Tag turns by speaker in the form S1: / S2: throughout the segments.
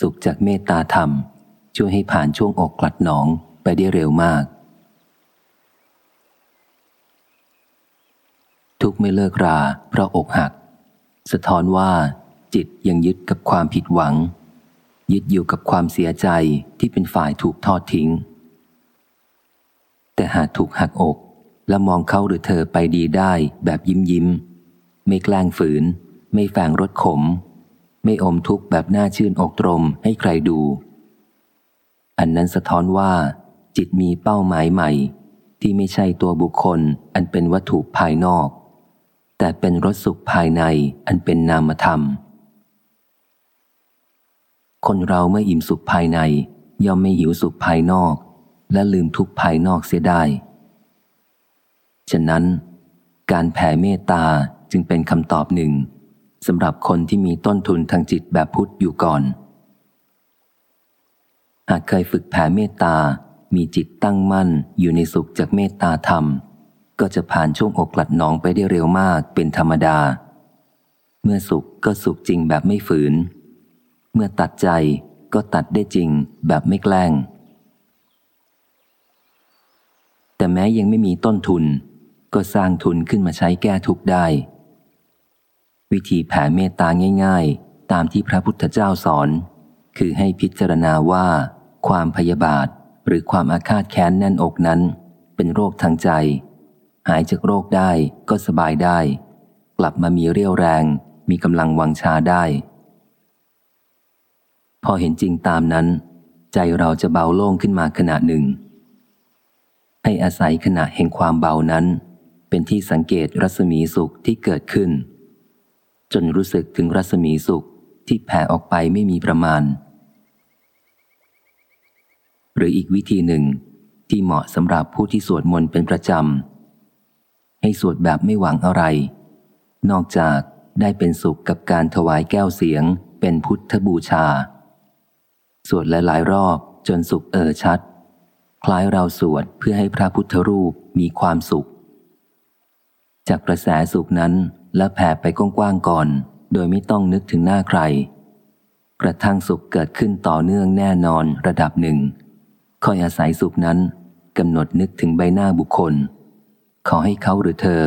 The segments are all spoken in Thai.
S1: สุขจากเมตตาธรรม ช่วยให้ผ่านช่วงอกกลัดหนองไปได้เร็วมาก ทุกไม่เลิกรา เพราะอกหัก สะท้อนว่า จิตยังยึดกับความผิดหวัง ยึดอยู่กับความเสียใจที่เป็นฝ่ายถูกทอดทิ้ง แต่หากถูกหักอกและมองเขาหรือเธอไปดีได้แบบยิ้มยิ้ม ไม่แกล้งฝืน ไม่แฝงรถขม ไม่อมทุกข์แบบน่าชื่นอกตรมให้ใครดู อันนั้นสะท้อนว่า จิตมีเป้าหมายใหม่ ที่ไม่ใช่ตัวบุคคลอันเป็นวัตถุภายนอก แต่เป็นรสสุขภายในอันเป็นนามธรรม คนเราเมื่ออิ่มสุขภายใน ย่อมไม่หิวสุขภายนอก และลืมทุกภายนอกเสียได้ ฉะนั้น การแผ่เมตตาจึงเป็นคำตอบหนึ่ง สำหรับคนที่มีต้นทุนทางจิตแบบพุทธอยู่ก่อน หากเคยฝึกแผ่เมตตา มีจิตตั้งมั่นอยู่ในสุขจากเมตตาธรรม ก็จะผ่านช่วงอกกลัดหนองไปได้เร็วมากเป็นธรรมดา เมื่อสุขก็สุขจริงแบบไม่ฝืน เมื่อตัดใจก็ตัดได้จริงแบบไม่แกล้ง แต่แม้ยังไม่มีต้นทุน ก็สร้างทุนขึ้นมาใช้แก้ทุกข์ได้ วิธีแผ่เมตตาง่ายๆ ตามที่พระพุทธเจ้าสอน คือให้พิจารณาว่า ความพยาบาทหรือความอาฆาตแค้นแน่นอกนั้น เป็นโรคทางใจ หายจากโรคได้ก็สบายได้ กลับมามีเรี่ยวแรง มีกำลังวังชาได้ พอเห็นจริงตามนั้น ใจเราจะเบาโล่งขึ้นมาขณะหนึ่ง ให้อาศัยขณะแห่งความเบานั้น เป็นที่สังเกตรัศมีสุขที่เกิดขึ้น จนรู้สึกถึงรัศมีสุขที่แผ่ออกไปไม่มีประมาณ หรืออีกวิธีหนึ่งที่เหมาะสำหรับผู้ที่สวดมนต์เป็นประจำ ให้สวดแบบไม่หวังอะไร นอกจากได้เป็นสุขกับการถวายแก้วเสียง เป็นพุทธบูชา สวดหลายๆรอบจนสุขเออชัด คล้ายเราสวดเพื่อให้พระพุทธรูปมีความสุข จากกระแสสุขนั้น และแผ่ไปกว้างๆก่อน โดยไม่ต้องนึกถึงหน้าใคร กระทั่งสุขเกิดขึ้นต่อเนื่องแน่นอนระดับหนึ่งคอยอาศัยสุขนั้นกำหนดนึกถึงใบหน้าบุคคล ขอให้เขาหรือเธอ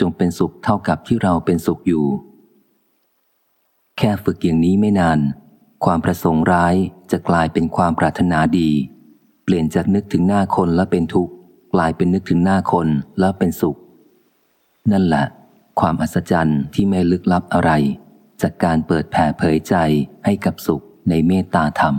S1: จงเป็นสุขเท่ากับที่เราเป็นสุขอยู่ แค่ฝึกอย่างนี้ไม่นาน ความประสงค์ร้ายจะกลายเป็นความปรารถนาดี เปลี่ยนจากนึกถึงหน้าคนแล้วเป็นทุกข์กลายเป็นนึกถึงหน้าคนแล้วเป็นสุข นั่นแหละ ความอัศจรรย์ที่ไม่ลึกลับอะไร จากการเปิดแผ่เผยใจให้กับสุขในเมตตาธรรม